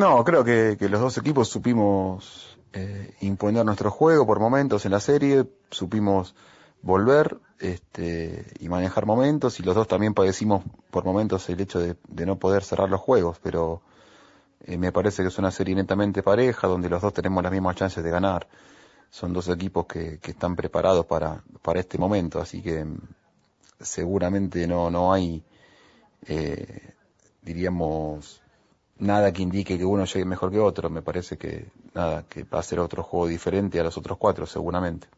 No, creo que, que los dos equipos supimos eh, imponer nuestro juego por momentos en la serie, supimos volver este, y manejar momentos y los dos también padecimos por momentos el hecho de, de no poder cerrar los juegos, pero eh, me parece que es una serie netamente pareja donde los dos tenemos las mismas chances de ganar. Son dos equipos que, que están preparados para, para este momento, así que mm, seguramente no, no hay, eh, diríamos, nada que indique que uno llegue mejor que otro. Me parece que nada, que va a ser otro juego diferente a los otros cuatro, seguramente.